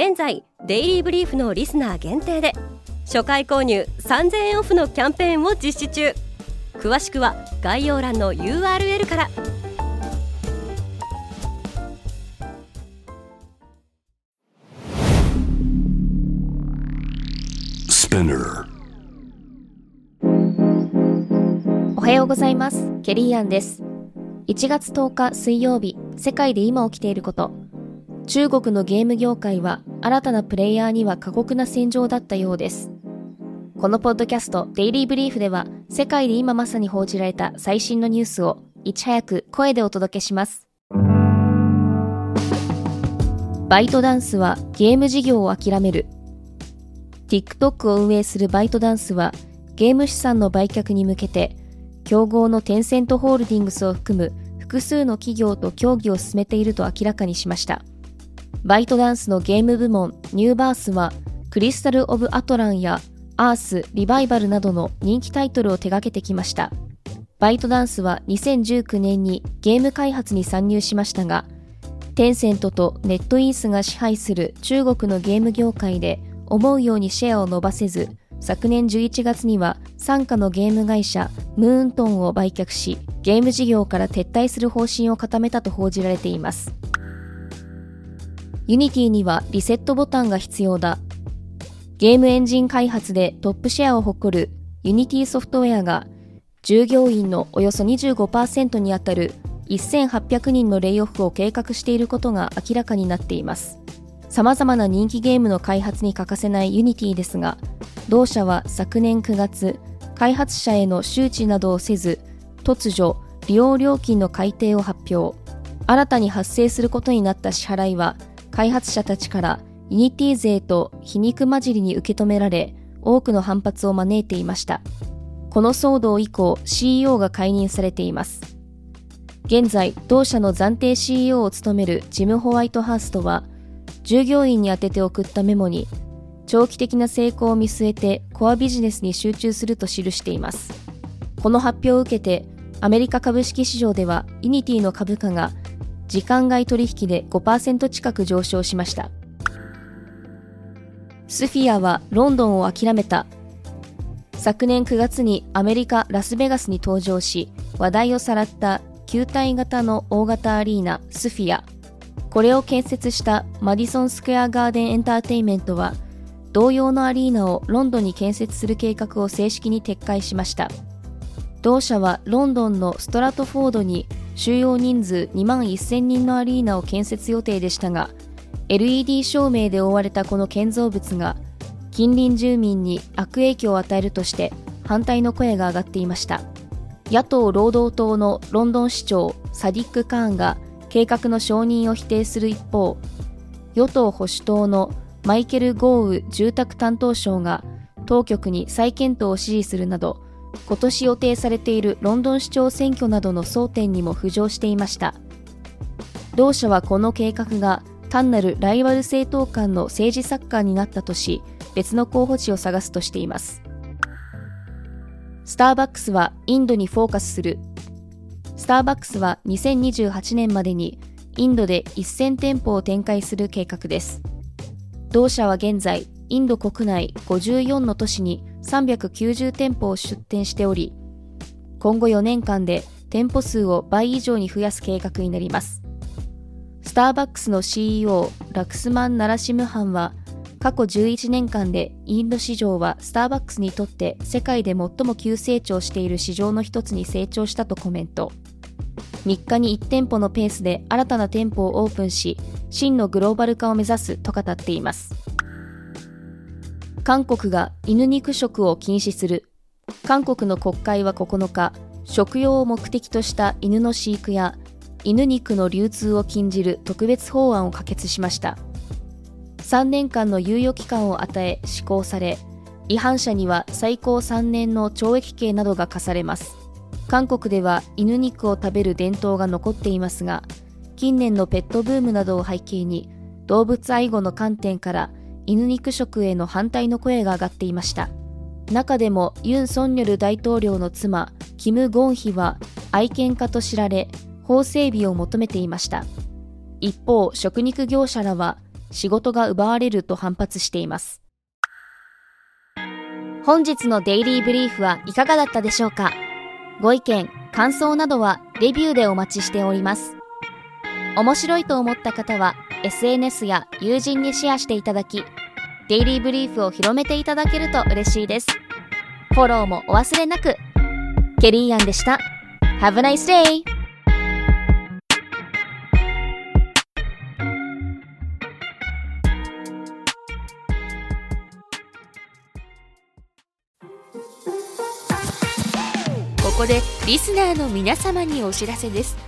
現在デイリーブリーフのリスナー限定で初回購入3000円オフのキャンペーンを実施中。詳しくは概要欄の URL から。おはようございます。ケリーアンです。1月10日水曜日世界で今起きていること中国のゲーム業界は新たなプレイヤーには過酷な戦場だったようです。このポッドキャストデイリーブリーフでは世界で今まさに報じられた最新のニュースをいち早く声でお届けします。バイトダンスはゲーム事業を諦める。TikTok を運営するバイトダンスはゲーム資産の売却に向けて競合のテンセントホールディングスを含む複数の企業と協議を進めていると明らかにしました。バイトダンスのゲーム部門ニューバースはクリスタル・オブ・アトランやアース、リバイバルなどの人気タイトルを手掛けてきました。バイトダンスは2019年にゲーム開発に参入しましたが、テンセントとネットイースが支配する中国のゲーム業界で思うようにシェアを伸ばせず、昨年11月には傘下のゲーム会社ムーントンを売却し、ゲーム事業から撤退する方針を固めたと報じられています。ユニティにはリセットボタンが必要だゲームエンジン開発でトップシェアを誇るユニティソフトウェアが従業員のおよそ25%にあたる1800人のレイオフを計画していることが明らかになっています。様々な人気ゲームの開発に欠かせないユニティですが、同社は昨年9月、開発者への周知などをせず、突如、利用料金の改定を発表。新たに発生することになった支払いは、開発者たちからユニティ税と皮肉混じりに受け止められ、多くの反発を招いていました。この騒動以降、CEO が解任されています。現在、同社の暫定 CEO を務めるジム・ホワイトハーストは、従業員に宛てて送ったメモに、長期的な成功を見据えてコアビジネスに集中すると記しています。この発表を受けて、アメリカ株式市場ではユニティの株価が時間外取引で5%近く上昇しました。スフィアはロンドンを諦めた。昨年9月にアメリカ・ラスベガスに登場し、話題をさらった球体型の大型アリーナスフィア。これを建設したマディソン・スクエア・ガーデン・エンターテインメントは、同様のアリーナをロンドンに建設する計画を正式に撤回しました。同社はロンドンのストラトフォードに収容人数2万1000人のアリーナを建設予定でしたが、LED 照明で覆われたこの建造物が近隣住民に悪影響を与えるとして反対の声が上がっていました。野党労働党のロンドン市長サディック・カーンが計画の承認を否定する一方与党保守党のマイケル・ゴーウ住宅担当相が当局に再検討を指示するなど今年予定されているロンドン市長選挙などの争点にも浮上していました同社はこの計画が単なるライバル政党間の政治サッカーになったとし、別の候補地を探すとしています。スターバックスはインドにフォーカスする。スターバックスは2028年までにインドで1000店舗を展開する計画です。同社は現在、インド国内54の都市に390店舗を出店しており、今後4年間で店舗数を倍以上に増やす計画になります。スターバックスの CEO ラクスマン・ナラシムハンは過去11年間でインド市場はスターバックスにとって世界で最も急成長している市場の一つに成長したとコメント3日に1店舗のペースで新たな店舗をオープンし真のグローバル化を目指すと語っています韓国が犬肉食を禁止する。韓国の国会は9日食用を目的とした犬の飼育や犬肉の流通を禁じる特別法案を可決しました。3年間の猶予期間を与え施行され違反者には最高3年の懲役刑などが課されます。韓国では犬肉を食べる伝統が残っていますが近年のペットブームなどを背景に動物愛護の観点から犬肉食への反対の声が上がっていました。中でもユン・ソンニョル大統領の妻キム・ゴンヒは愛犬家と知られ法整備を求めていました。一方食肉業者らは仕事が奪われると反発しています。本日のデイリーブリーフはいかがだったでしょうか？ご意見感想などはレビューでお待ちしております。面白いと思った方は SNS や友人にシェアしていただきデイリーブリーフを広めていただけると嬉しいです。フォローもお忘れなく。ケリーアンでした。Have a nice day! ここでリスナーの皆様にお知らせです。